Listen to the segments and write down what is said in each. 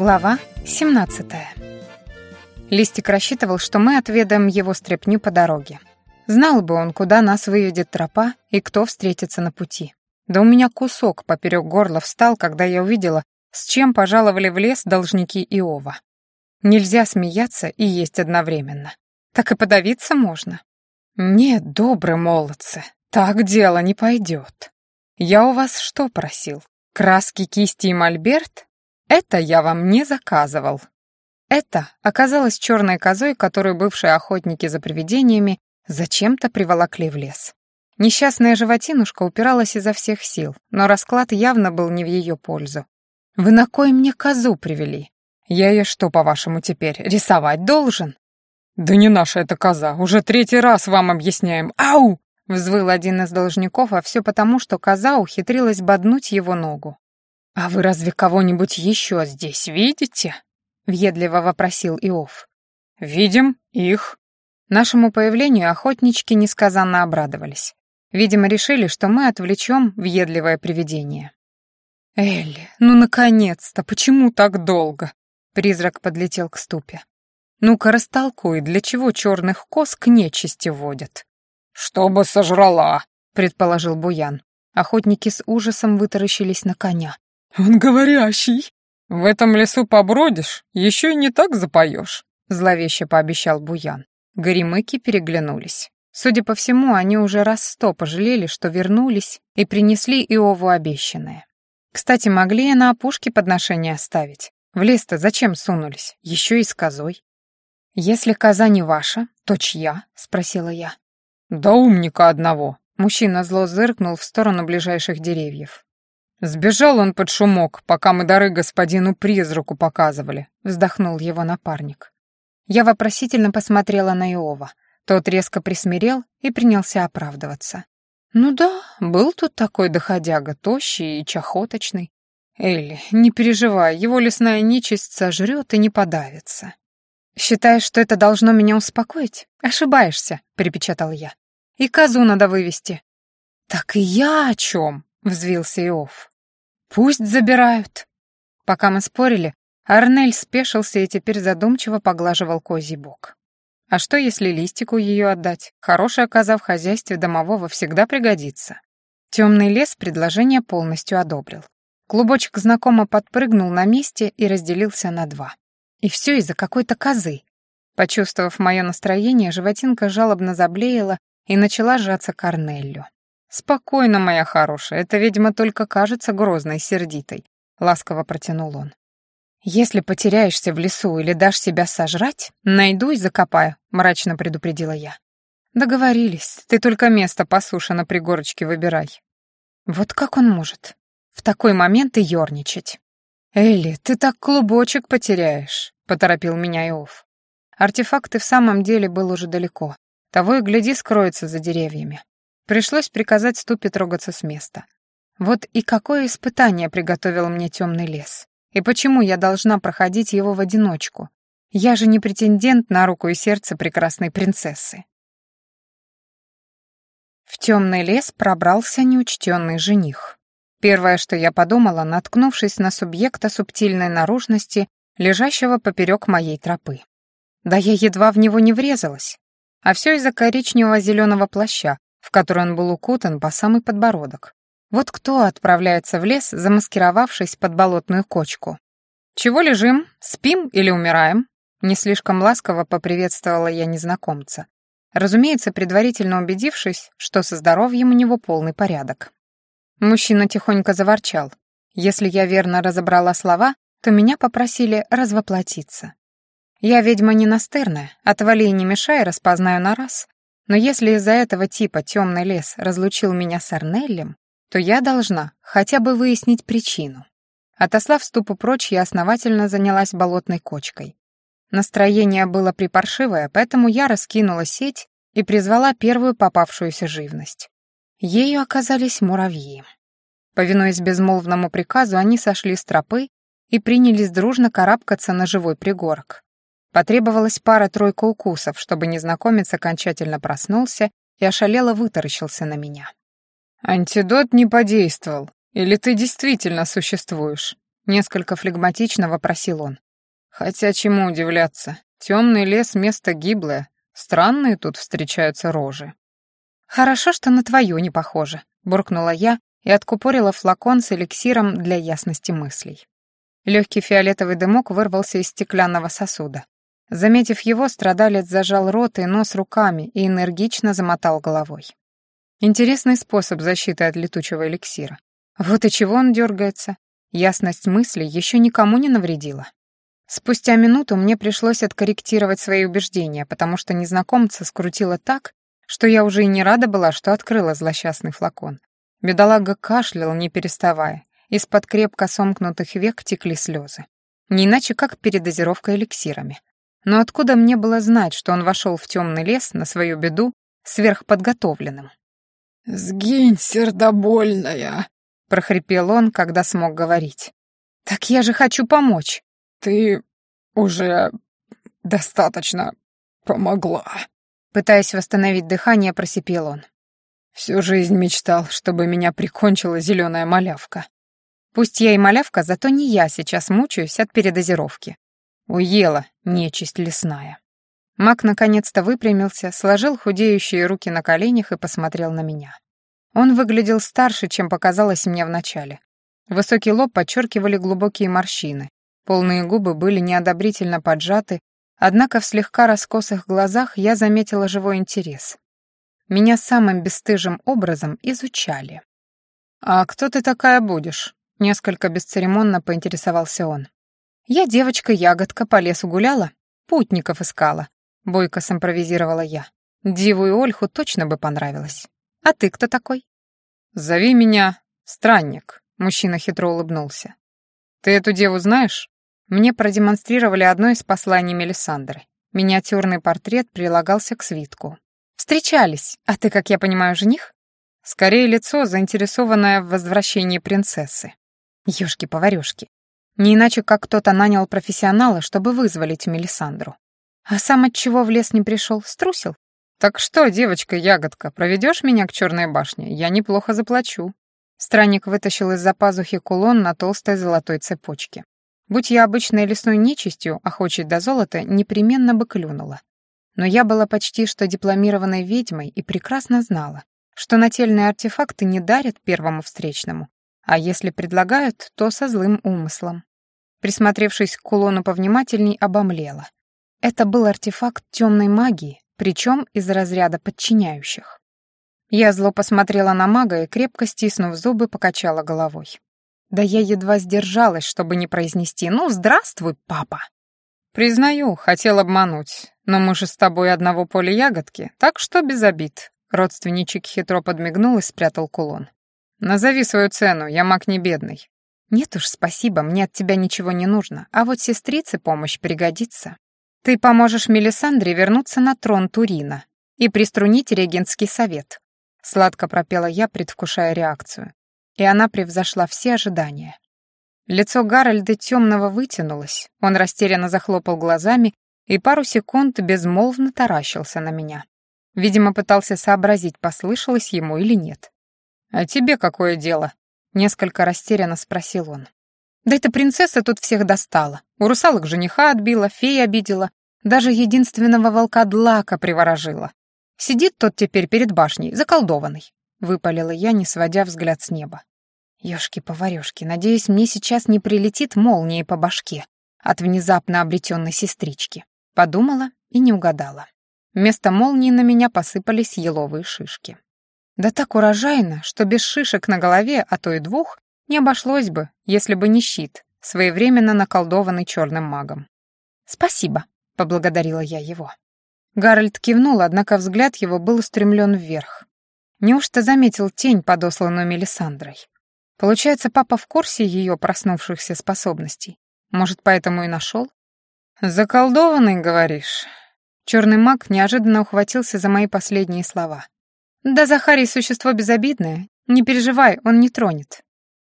Глава 17. Листик рассчитывал, что мы отведаем его стряпню по дороге. Знал бы он, куда нас выведет тропа и кто встретится на пути. Да у меня кусок поперек горла встал, когда я увидела, с чем пожаловали в лес должники Иова. Нельзя смеяться и есть одновременно. Так и подавиться можно. Нет, добрые молодцы, так дело не пойдет. Я у вас что просил? Краски, кисти и мольберт? Это я вам не заказывал. Это оказалось черной козой, которую бывшие охотники за привидениями зачем-то приволокли в лес. Несчастная животинушка упиралась изо всех сил, но расклад явно был не в ее пользу. «Вы на кой мне козу привели? Я ее что, по-вашему, теперь рисовать должен?» «Да не наша эта коза, уже третий раз вам объясняем. Ау!» Взвыл один из должников, а все потому, что коза ухитрилась боднуть его ногу. «А вы разве кого-нибудь еще здесь видите?» — въедливо вопросил Иов. «Видим их». Нашему появлению охотнички несказанно обрадовались. Видимо, решили, что мы отвлечем въедливое привидение. «Элли, ну наконец-то! Почему так долго?» Призрак подлетел к ступе. «Ну-ка растолкуй, для чего черных коз к нечисти водят?» «Чтобы сожрала», — предположил Буян. Охотники с ужасом вытаращились на коня. «Он говорящий!» «В этом лесу побродишь, еще и не так запоешь», — зловеще пообещал Буян. Горемыки переглянулись. Судя по всему, они уже раз сто пожалели, что вернулись и принесли Иову обещанное. Кстати, могли и на опушке подношения оставить. В лес-то зачем сунулись? Еще и с козой. «Если коза не ваша, то чья?» — спросила я. «Да умника одного!» Мужчина зло зыркнул в сторону ближайших деревьев. «Сбежал он под шумок, пока мы дары господину призраку показывали», — вздохнул его напарник. Я вопросительно посмотрела на Иова. Тот резко присмирел и принялся оправдываться. «Ну да, был тут такой доходяга, тощий и чахоточный. Элли, не переживай, его лесная нечисть сожрет и не подавится». «Считаешь, что это должно меня успокоить? Ошибаешься», — припечатал я. «И козу надо вывести». «Так и я о чем?» — взвился Иов. «Пусть забирают». Пока мы спорили, Арнель спешился и теперь задумчиво поглаживал козий бок. А что, если листику ее отдать? Хорошая коза в хозяйстве домового всегда пригодится. Темный лес предложение полностью одобрил. Клубочек знакомо подпрыгнул на месте и разделился на два. И все из-за какой-то козы. Почувствовав мое настроение, животинка жалобно заблеяла и начала сжаться к Корнелью. «Спокойно, моя хорошая, эта ведьма только кажется грозной, сердитой», — ласково протянул он. «Если потеряешься в лесу или дашь себя сожрать, найду и закопаю», — мрачно предупредила я. «Договорились, ты только место по суше на пригорочке выбирай». Вот как он может в такой момент и ёрничать? «Элли, ты так клубочек потеряешь», — поторопил меня Иов. Артефакт и в самом деле был уже далеко. Того и гляди скроется за деревьями. Пришлось приказать ступе трогаться с места. Вот и какое испытание приготовил мне темный лес. И почему я должна проходить его в одиночку? Я же не претендент на руку и сердце прекрасной принцессы. В темный лес пробрался неучтенный жених. Первое, что я подумала, наткнувшись на субъекта субтильной наружности, лежащего поперек моей тропы. Да я едва в него не врезалась. А все из-за коричневого зеленого плаща, в который он был укутан по самый подбородок. Вот кто отправляется в лес, замаскировавшись под болотную кочку? «Чего лежим? Спим или умираем?» Не слишком ласково поприветствовала я незнакомца. Разумеется, предварительно убедившись, что со здоровьем у него полный порядок. Мужчина тихонько заворчал. Если я верно разобрала слова, то меня попросили развоплотиться. Я ведьма не настырная, отвали и не мешай, распознаю на раз. Но если из-за этого типа темный лес разлучил меня с Арнеллем, то я должна хотя бы выяснить причину. Отослав ступу прочь, я основательно занялась болотной кочкой. Настроение было припаршивое, поэтому я раскинула сеть и призвала первую попавшуюся живность. Ею оказались муравьи. Повинуясь безмолвному приказу, они сошли с тропы и принялись дружно карабкаться на живой пригорок. Потребовалась пара-тройка укусов, чтобы незнакомец окончательно проснулся и ошалело вытаращился на меня. «Антидот не подействовал. Или ты действительно существуешь?» Несколько флегматично вопросил он. Хотя чему удивляться? Темный лес — место гиблое. Странные тут встречаются рожи. «Хорошо, что на твою не похоже», — буркнула я и откупорила флакон с эликсиром для ясности мыслей. Легкий фиолетовый дымок вырвался из стеклянного сосуда. Заметив его, страдалец зажал рот и нос руками и энергично замотал головой. Интересный способ защиты от летучего эликсира. Вот и чего он дергается. Ясность мысли еще никому не навредила. Спустя минуту мне пришлось откорректировать свои убеждения, потому что незнакомца скрутило так, что я уже и не рада была, что открыла злосчастный флакон. Бедолага кашлял, не переставая. Из-под крепко сомкнутых век текли слезы. Не иначе, как передозировка эликсирами. Но откуда мне было знать, что он вошел в темный лес на свою беду сверхподготовленным? «Сгинь, сердобольная!» — прохрипел он, когда смог говорить. «Так я же хочу помочь!» «Ты уже достаточно помогла», — пытаясь восстановить дыхание, просипел он. «Всю жизнь мечтал, чтобы меня прикончила зеленая малявка». «Пусть я и малявка, зато не я сейчас мучаюсь от передозировки». Уела нечисть лесная. Мак наконец-то выпрямился, сложил худеющие руки на коленях и посмотрел на меня. Он выглядел старше, чем показалось мне вначале. Высокий лоб подчеркивали глубокие морщины, Полные губы были неодобрительно поджаты, однако в слегка раскосых глазах я заметила живой интерес. Меня самым бесстыжим образом изучали. «А кто ты такая будешь?» — несколько бесцеремонно поинтересовался он. «Я девочка-ягодка по лесу гуляла, путников искала», — бойко симпровизировала я. «Диву и Ольху точно бы понравилось. А ты кто такой?» «Зови меня Странник», — мужчина хитро улыбнулся. «Ты эту деву знаешь?» Мне продемонстрировали одно из посланий Мелисандры. Миниатюрный портрет прилагался к свитку. «Встречались. А ты, как я понимаю, жених?» Скорее лицо, заинтересованное в возвращении принцессы. Ёшки-поварёшки. Не иначе, как кто-то нанял профессионала, чтобы вызволить Мелисандру. А сам от чего в лес не пришел, струсил? «Так что, девочка-ягодка, проведешь меня к черной башне? Я неплохо заплачу». Странник вытащил из-за пазухи кулон на толстой золотой цепочке. Будь я обычной лесной нечистью, охочей до золота, непременно бы клюнула. Но я была почти что дипломированной ведьмой и прекрасно знала, что нательные артефакты не дарят первому встречному, а если предлагают, то со злым умыслом. Присмотревшись к кулону повнимательней, обомлела. Это был артефакт темной магии, причем из разряда подчиняющих. Я зло посмотрела на мага и, крепко стиснув зубы, покачала головой. Да я едва сдержалась, чтобы не произнести «Ну, здравствуй, папа!» «Признаю, хотел обмануть, но мы же с тобой одного поля ягодки, так что без обид». Родственничек хитро подмигнул и спрятал кулон. «Назови свою цену, я маг не бедный». «Нет уж, спасибо, мне от тебя ничего не нужно, а вот сестрице помощь пригодится. Ты поможешь Мелисандре вернуться на трон Турина и приструнить регентский совет», — сладко пропела я, предвкушая реакцию и она превзошла все ожидания. Лицо Гарольда темного вытянулось, он растерянно захлопал глазами и пару секунд безмолвно таращился на меня. Видимо, пытался сообразить, послышалось ему или нет. «А тебе какое дело?» — несколько растерянно спросил он. «Да эта принцесса тут всех достала. У русалок жениха отбила, фея обидела, даже единственного волка Длака приворожила. Сидит тот теперь перед башней, заколдованный», — выпалила я, не сводя взгляд с неба. Ёшки-поварёшки, надеюсь, мне сейчас не прилетит молнией по башке от внезапно обретенной сестрички. Подумала и не угадала. Вместо молнии на меня посыпались еловые шишки. Да так урожайно, что без шишек на голове, а то и двух, не обошлось бы, если бы не щит, своевременно наколдованный черным магом. «Спасибо», — поблагодарила я его. Гарольд кивнул, однако взгляд его был устремлен вверх. Неужто заметил тень, подосланную Мелисандрой? Получается, папа в курсе ее проснувшихся способностей. Может, поэтому и нашел? «Заколдованный, говоришь?» Черный маг неожиданно ухватился за мои последние слова. «Да Захарий существо безобидное. Не переживай, он не тронет.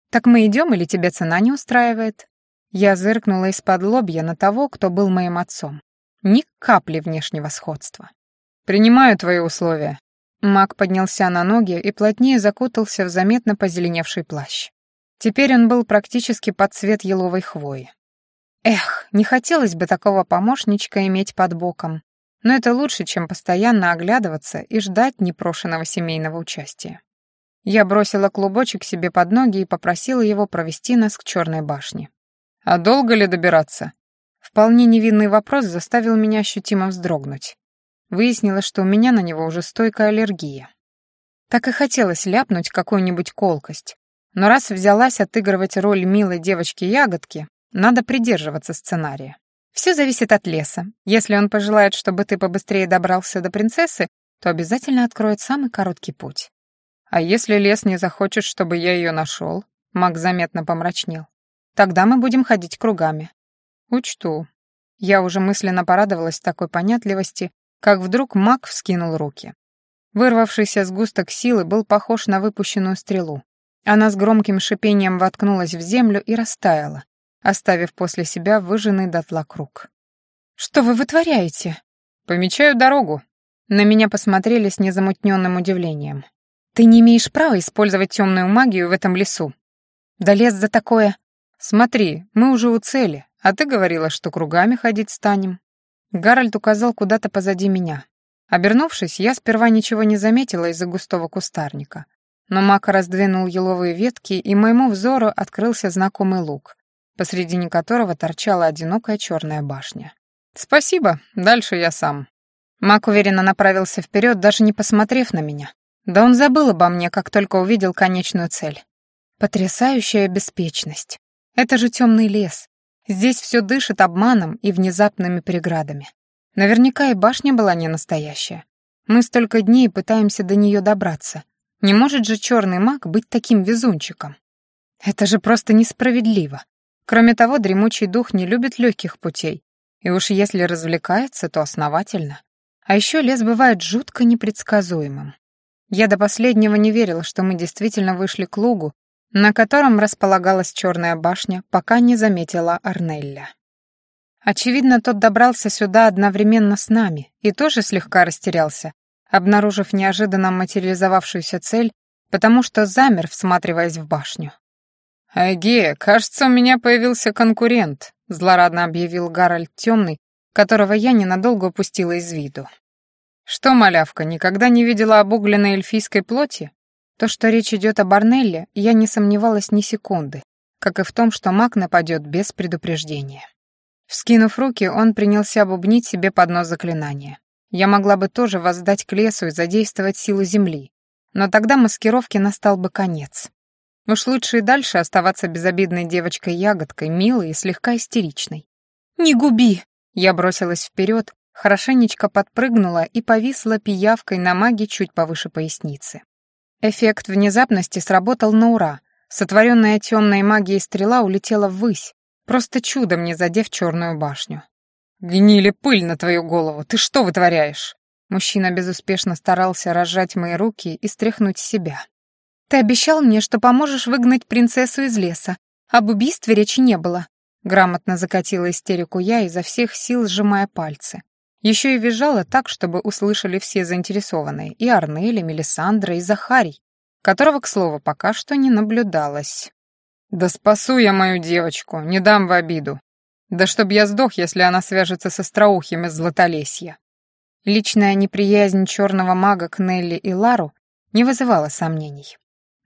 Так мы идем или тебя цена не устраивает?» Я зыркнула из-под лобья на того, кто был моим отцом. Ни капли внешнего сходства. «Принимаю твои условия», Маг поднялся на ноги и плотнее закутался в заметно позеленевший плащ. Теперь он был практически под цвет еловой хвои. Эх, не хотелось бы такого помощничка иметь под боком, но это лучше, чем постоянно оглядываться и ждать непрошенного семейного участия. Я бросила клубочек себе под ноги и попросила его провести нас к черной башне. «А долго ли добираться?» Вполне невинный вопрос заставил меня ощутимо вздрогнуть. Выяснилось, что у меня на него уже стойкая аллергия. Так и хотелось ляпнуть какую-нибудь колкость. Но раз взялась отыгрывать роль милой девочки-ягодки, надо придерживаться сценария. Все зависит от леса. Если он пожелает, чтобы ты побыстрее добрался до принцессы, то обязательно откроет самый короткий путь. А если лес не захочет, чтобы я ее нашел? Маг заметно помрачнел. Тогда мы будем ходить кругами. Учту. Я уже мысленно порадовалась такой понятливости, как вдруг маг вскинул руки. Вырвавшийся сгусток силы был похож на выпущенную стрелу. Она с громким шипением воткнулась в землю и растаяла, оставив после себя выжженный дотла круг. «Что вы вытворяете?» «Помечаю дорогу». На меня посмотрели с незамутненным удивлением. Ты не имеешь права использовать темную магию в этом лесу. Да лес за такое. Смотри, мы уже у цели, а ты говорила, что кругами ходить станем. Гарольд указал куда-то позади меня. Обернувшись, я сперва ничего не заметила из-за густого кустарника. Но Мак раздвинул еловые ветки, и моему взору открылся знакомый луг, посредине которого торчала одинокая черная башня. «Спасибо, дальше я сам». Мак уверенно направился вперед, даже не посмотрев на меня. Да он забыл обо мне, как только увидел конечную цель. Потрясающая беспечность. Это же темный лес. Здесь все дышит обманом и внезапными преградами. Наверняка и башня была не настоящая. Мы столько дней пытаемся до нее добраться. Не может же черный маг быть таким везунчиком. Это же просто несправедливо. Кроме того, дремучий дух не любит легких путей. И уж если развлекается, то основательно. А еще лес бывает жутко непредсказуемым. Я до последнего не верила, что мы действительно вышли к лугу, на котором располагалась черная башня, пока не заметила Арнелля. Очевидно, тот добрался сюда одновременно с нами и тоже слегка растерялся, обнаружив неожиданно материализовавшуюся цель, потому что замер, всматриваясь в башню. «Эге, кажется, у меня появился конкурент», — злорадно объявил Гарольд Темный, которого я ненадолго упустила из виду. Что, малявка, никогда не видела обугленной эльфийской плоти? То, что речь идет о Барнелле, я не сомневалась ни секунды, как и в том, что маг нападет без предупреждения. Вскинув руки, он принялся бубнить себе под нос заклинания. Я могла бы тоже воздать к лесу и задействовать силу земли, но тогда маскировке настал бы конец. Уж лучше и дальше оставаться безобидной девочкой-ягодкой, милой и слегка истеричной. «Не губи!» Я бросилась вперед, хорошенечко подпрыгнула и повисла пиявкой на маге чуть повыше поясницы. Эффект внезапности сработал на ура. Сотворенная темной магией стрела улетела ввысь, просто чудом не задев черную башню. «Гнили пыль на твою голову! Ты что вытворяешь?» Мужчина безуспешно старался разжать мои руки и стряхнуть себя. «Ты обещал мне, что поможешь выгнать принцессу из леса. Об убийстве речи не было». Грамотно закатила истерику я, изо всех сил сжимая пальцы. Еще и визжала так, чтобы услышали все заинтересованные, и Арнель, и Мелисандра, и Захарий, которого, к слову, пока что не наблюдалось. «Да спасу я мою девочку, не дам в обиду. Да чтоб я сдох, если она свяжется со остроухим из Златолесья». Личная неприязнь черного мага к Нелли и Лару не вызывала сомнений.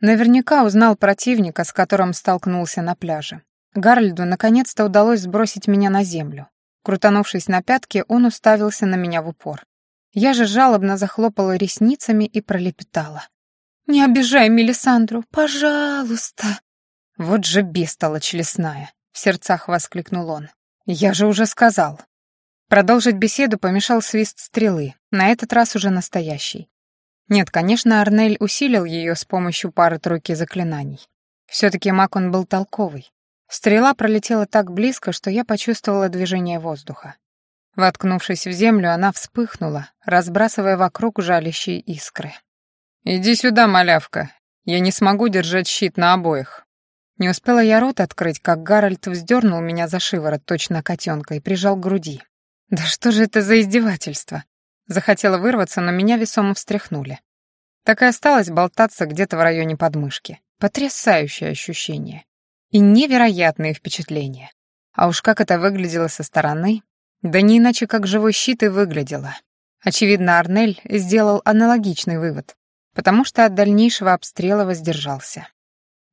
Наверняка узнал противника, с которым столкнулся на пляже. Гарльду наконец-то удалось сбросить меня на землю. Крутанувшись на пятки, он уставился на меня в упор. Я же жалобно захлопала ресницами и пролепетала. «Не обижай Мелисандру, пожалуйста!» «Вот же бестолочь лесная!» — в сердцах воскликнул он. «Я же уже сказал!» Продолжить беседу помешал свист стрелы, на этот раз уже настоящий. Нет, конечно, Арнель усилил ее с помощью пары-тройки заклинаний. Все-таки маг он был толковый. Стрела пролетела так близко, что я почувствовала движение воздуха. Воткнувшись в землю, она вспыхнула, разбрасывая вокруг жалящие искры. «Иди сюда, малявка. Я не смогу держать щит на обоих». Не успела я рот открыть, как Гарольд вздернул меня за шиворот, точно котенка, и прижал к груди. «Да что же это за издевательство?» Захотела вырваться, но меня весомо встряхнули. Так и осталось болтаться где-то в районе подмышки. Потрясающее ощущение. И невероятные впечатления. А уж как это выглядело со стороны, да не иначе как живой щит и выглядело. Очевидно, Арнель сделал аналогичный вывод, потому что от дальнейшего обстрела воздержался.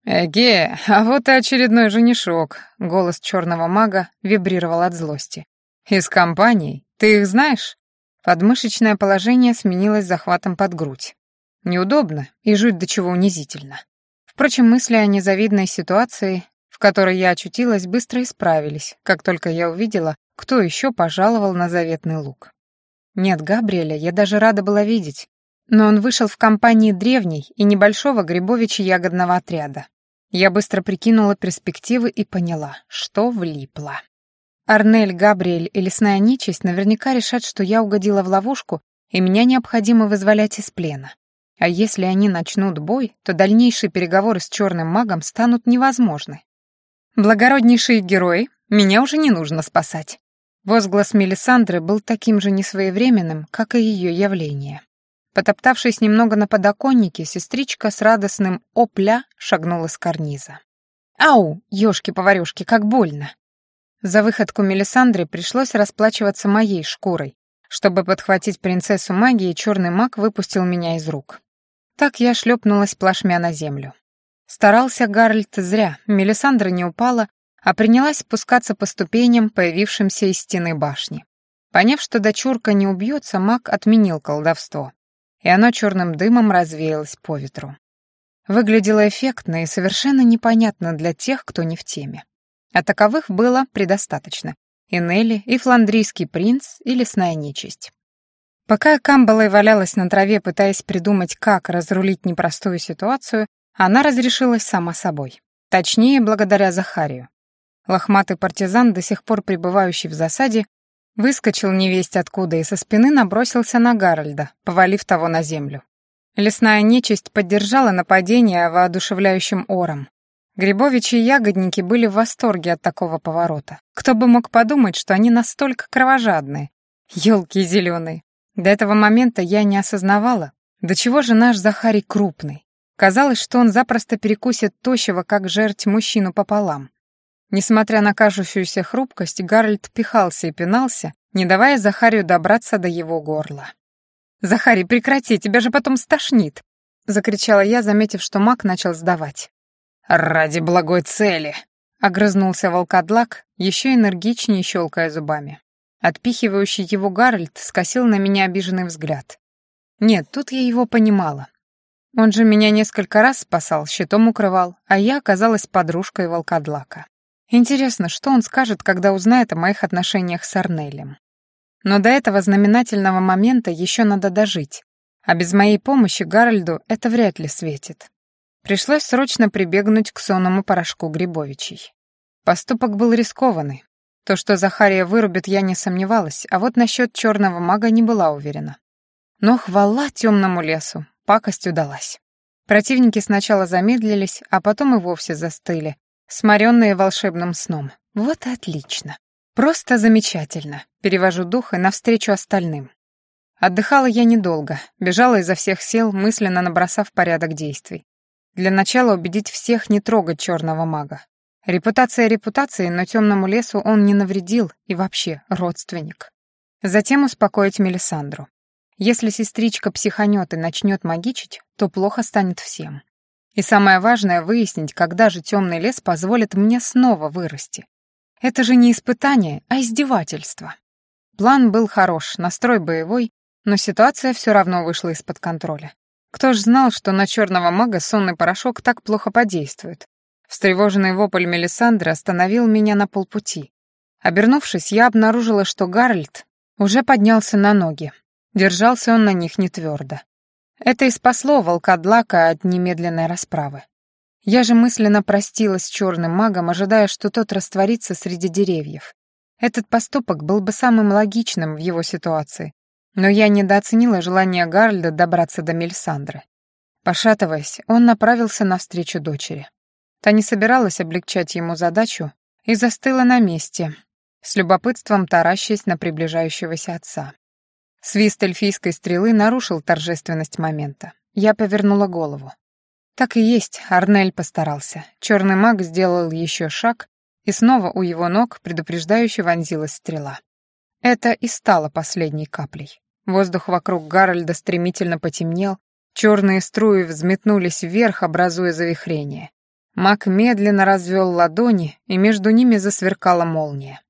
«Эге, а вот и очередной женишок», — голос черного мага вибрировал от злости. «Из компаний? Ты их знаешь?» Подмышечное положение сменилось захватом под грудь. Неудобно и жуть до чего унизительно. Впрочем, мысли о незавидной ситуации, в которой я очутилась, быстро исправились, как только я увидела, кто еще пожаловал на заветный лук. Нет, Габриэля я даже рада была видеть, но он вышел в компании древней и небольшого грибовичьи-ягодного отряда. Я быстро прикинула перспективы и поняла, что влипла. Арнель, Габриэль и лесная нечисть наверняка решат, что я угодила в ловушку, и меня необходимо вызволять из плена. А если они начнут бой, то дальнейшие переговоры с черным магом станут невозможны. Благороднейшие герои, меня уже не нужно спасать. Возглас Мелисандры был таким же несвоевременным, как и ее явление. Потоптавшись немного на подоконнике, сестричка с радостным «опля» шагнула с карниза. «Ау, ёшки-поварёшки, как больно!» За выходку Мелисандры пришлось расплачиваться моей шкурой. Чтобы подхватить принцессу магии, черный маг выпустил меня из рук. Так я шлепнулась плашмя на землю. Старался Гарольд зря, Мелисандра не упала, а принялась спускаться по ступеням, появившимся из стены башни. Поняв, что дочурка не убьется, маг отменил колдовство и оно черным дымом развеялось по ветру. Выглядело эффектно и совершенно непонятно для тех, кто не в теме. А таковых было предостаточно. И Нелли, и фландрийский принц, и лесная нечисть. Пока Камбалой валялась на траве, пытаясь придумать, как разрулить непростую ситуацию, она разрешилась сама собой. Точнее, благодаря Захарию. Лохматый партизан, до сих пор пребывающий в засаде, Выскочил невесть откуда и со спины набросился на Гарольда, повалив того на землю. Лесная нечисть поддержала нападение воодушевляющим ором. Грибовичи и ягодники были в восторге от такого поворота. Кто бы мог подумать, что они настолько кровожадные. Ёлки зеленые. До этого момента я не осознавала, до чего же наш Захарий крупный. Казалось, что он запросто перекусит тощего, как жерть мужчину пополам. Несмотря на кажущуюся хрупкость, Гарольд пихался и пинался, не давая Захарию добраться до его горла. «Захарий, прекрати, тебя же потом стошнит!» — закричала я, заметив, что маг начал сдавать. «Ради благой цели!» — огрызнулся волкодлак, еще энергичнее щелкая зубами. Отпихивающий его Гарольд скосил на меня обиженный взгляд. Нет, тут я его понимала. Он же меня несколько раз спасал, щитом укрывал, а я оказалась подружкой волкодлака. Интересно, что он скажет, когда узнает о моих отношениях с Арнелем. Но до этого знаменательного момента еще надо дожить, а без моей помощи Гарольду это вряд ли светит. Пришлось срочно прибегнуть к сонному порошку Грибовичей. Поступок был рискованный. То, что Захария вырубит, я не сомневалась, а вот насчет черного мага не была уверена. Но хвала темному лесу, пакость удалась. Противники сначала замедлились, а потом и вовсе застыли, сморенные волшебным сном. Вот и отлично. Просто замечательно. Перевожу дух и навстречу остальным. Отдыхала я недолго, бежала изо всех сил, мысленно набросав порядок действий. Для начала убедить всех не трогать черного мага. Репутация репутацией, но темному лесу он не навредил и вообще родственник. Затем успокоить Мелисандру. Если сестричка психанет и начнет магичить, то плохо станет всем. И самое важное — выяснить, когда же темный лес позволит мне снова вырасти. Это же не испытание, а издевательство. План был хорош, настрой боевой, но ситуация все равно вышла из-под контроля. Кто ж знал, что на черного мага сонный порошок так плохо подействует? Встревоженный вопль Мелисандры остановил меня на полпути. Обернувшись, я обнаружила, что Гарольд уже поднялся на ноги. Держался он на них не твердо. Это и спасло волкодлака от немедленной расправы. Я же мысленно простилась с черным магом, ожидая, что тот растворится среди деревьев. Этот поступок был бы самым логичным в его ситуации, но я недооценила желание Гарльда добраться до Мельсандры. Пошатываясь, он направился навстречу дочери. Та не собиралась облегчать ему задачу и застыла на месте, с любопытством таращаясь на приближающегося отца. Свист эльфийской стрелы нарушил торжественность момента. Я повернула голову. Так и есть, Арнель постарался. Черный маг сделал еще шаг, и снова у его ног предупреждающе вонзилась стрела. Это и стало последней каплей. Воздух вокруг Гарольда стремительно потемнел, черные струи взметнулись вверх, образуя завихрение. Маг медленно развел ладони, и между ними засверкала молния.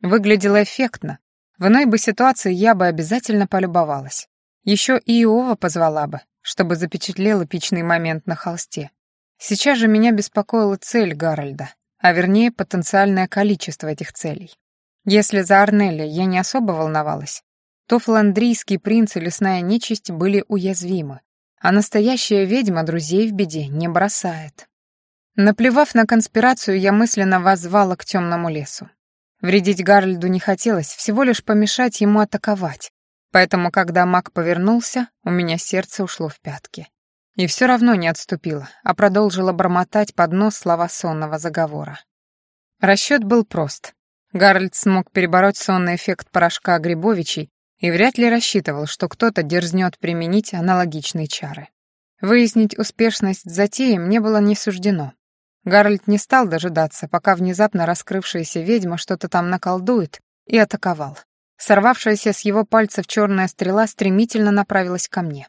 Выглядело эффектно. В иной бы ситуации я бы обязательно полюбовалась. Еще и Иова позвала бы, чтобы запечатлел эпичный момент на холсте. Сейчас же меня беспокоила цель Гарольда, а вернее потенциальное количество этих целей. Если за Арнелли я не особо волновалась, то фландрийский принц и лесная нечисть были уязвимы, а настоящая ведьма друзей в беде не бросает. Наплевав на конспирацию, я мысленно воззвала к темному лесу. Вредить Гарольду не хотелось, всего лишь помешать ему атаковать. Поэтому, когда маг повернулся, у меня сердце ушло в пятки. И все равно не отступила, а продолжила бормотать под нос слова сонного заговора. Расчет был прост. Гарольд смог перебороть сонный эффект порошка Грибовичей и вряд ли рассчитывал, что кто-то дерзнет применить аналогичные чары. Выяснить успешность затеи мне было не суждено. Гарольд не стал дожидаться, пока внезапно раскрывшаяся ведьма что-то там наколдует, и атаковал. Сорвавшаяся с его пальцев черная стрела стремительно направилась ко мне.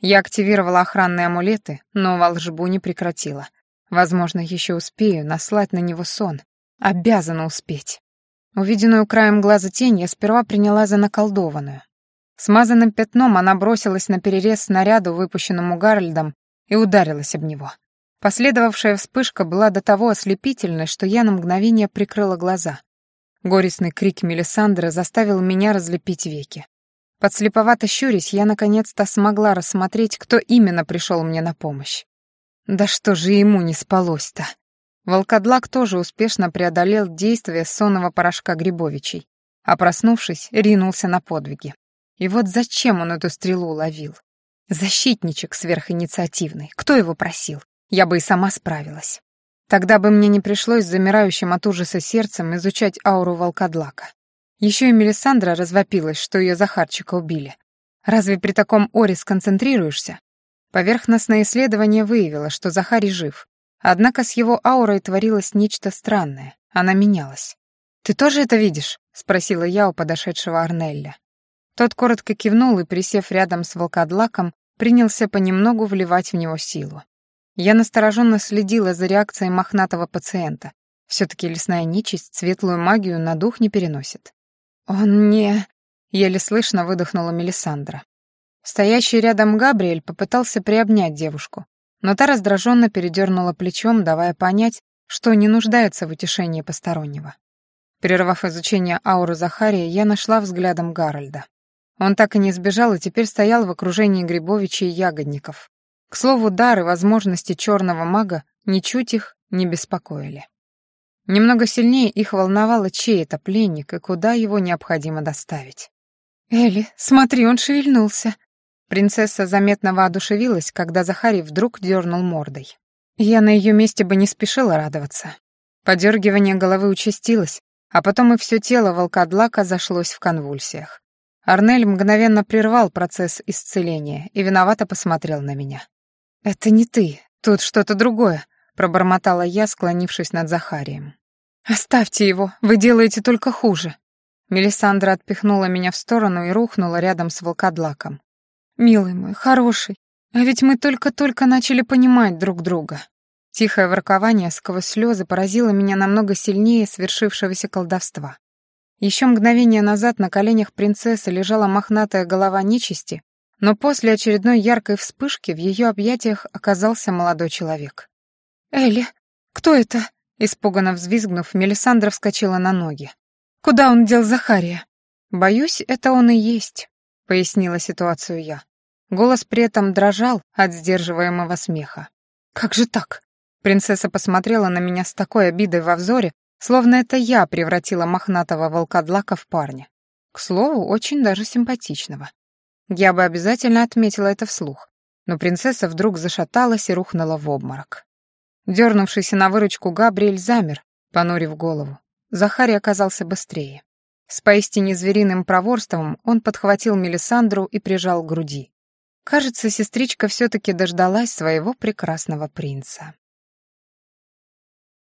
Я активировала охранные амулеты, но волжбу не прекратила. Возможно, еще успею наслать на него сон. Обязана успеть. Увиденную краем глаза тень я сперва приняла за наколдованную. Смазанным пятном она бросилась на перерез снаряду, выпущенному Гарольдом, и ударилась об него. Последовавшая вспышка была до того ослепительной, что я на мгновение прикрыла глаза. Горестный крик Мелисандры заставил меня разлепить веки. Подслеповато щурясь, я наконец-то смогла рассмотреть, кто именно пришел мне на помощь. Да что же ему не спалось-то? Волкодлак тоже успешно преодолел действие сонного порошка Грибовичей, а проснувшись, ринулся на подвиги. И вот зачем он эту стрелу ловил? Защитничек сверхинициативный. Кто его просил? Я бы и сама справилась. Тогда бы мне не пришлось замирающим от ужаса сердцем изучать ауру волкодлака. Еще и Мелисандра развопилась, что ее Захарчика убили. Разве при таком оре сконцентрируешься? Поверхностное исследование выявило, что Захарий жив. Однако с его аурой творилось нечто странное. Она менялась. «Ты тоже это видишь?» — спросила я у подошедшего Арнелля. Тот коротко кивнул и, присев рядом с волкодлаком, принялся понемногу вливать в него силу. Я настороженно следила за реакцией мохнатого пациента. Все-таки лесная нечисть светлую магию на дух не переносит. «Он не...» — еле слышно выдохнула Мелисандра. Стоящий рядом Габриэль попытался приобнять девушку, но та раздраженно передернула плечом, давая понять, что не нуждается в утешении постороннего. Прервав изучение ауры Захария, я нашла взглядом Гарольда. Он так и не сбежал и теперь стоял в окружении Грибовичей и ягодников. К слову, дары возможности черного мага ничуть их не беспокоили. Немного сильнее их волновало, чей это пленник и куда его необходимо доставить. «Элли, смотри, он шевельнулся!» Принцесса заметно воодушевилась, когда Захарий вдруг дернул мордой. Я на ее месте бы не спешила радоваться. Подергивание головы участилось, а потом и все тело волкодлака зашлось в конвульсиях. Арнель мгновенно прервал процесс исцеления и виновато посмотрел на меня. «Это не ты, тут что-то другое», — пробормотала я, склонившись над Захарием. «Оставьте его, вы делаете только хуже». Мелисандра отпихнула меня в сторону и рухнула рядом с волкодлаком. «Милый мой, хороший, а ведь мы только-только начали понимать друг друга». Тихое воркование сквозь слезы поразило меня намного сильнее свершившегося колдовства. Еще мгновение назад на коленях принцессы лежала мохнатая голова нечисти, но после очередной яркой вспышки в ее объятиях оказался молодой человек. «Элли, кто это?» Испуганно взвизгнув, Мелисандра вскочила на ноги. «Куда он дел Захария?» «Боюсь, это он и есть», — пояснила ситуацию я. Голос при этом дрожал от сдерживаемого смеха. «Как же так?» Принцесса посмотрела на меня с такой обидой во взоре, словно это я превратила мохнатого волкодлака в парня. К слову, очень даже симпатичного. Я бы обязательно отметила это вслух, но принцесса вдруг зашаталась и рухнула в обморок. Дернувшийся на выручку Габриэль замер, понурив голову. Захарий оказался быстрее. С поистине звериным проворством он подхватил Мелисандру и прижал к груди. Кажется, сестричка все-таки дождалась своего прекрасного принца.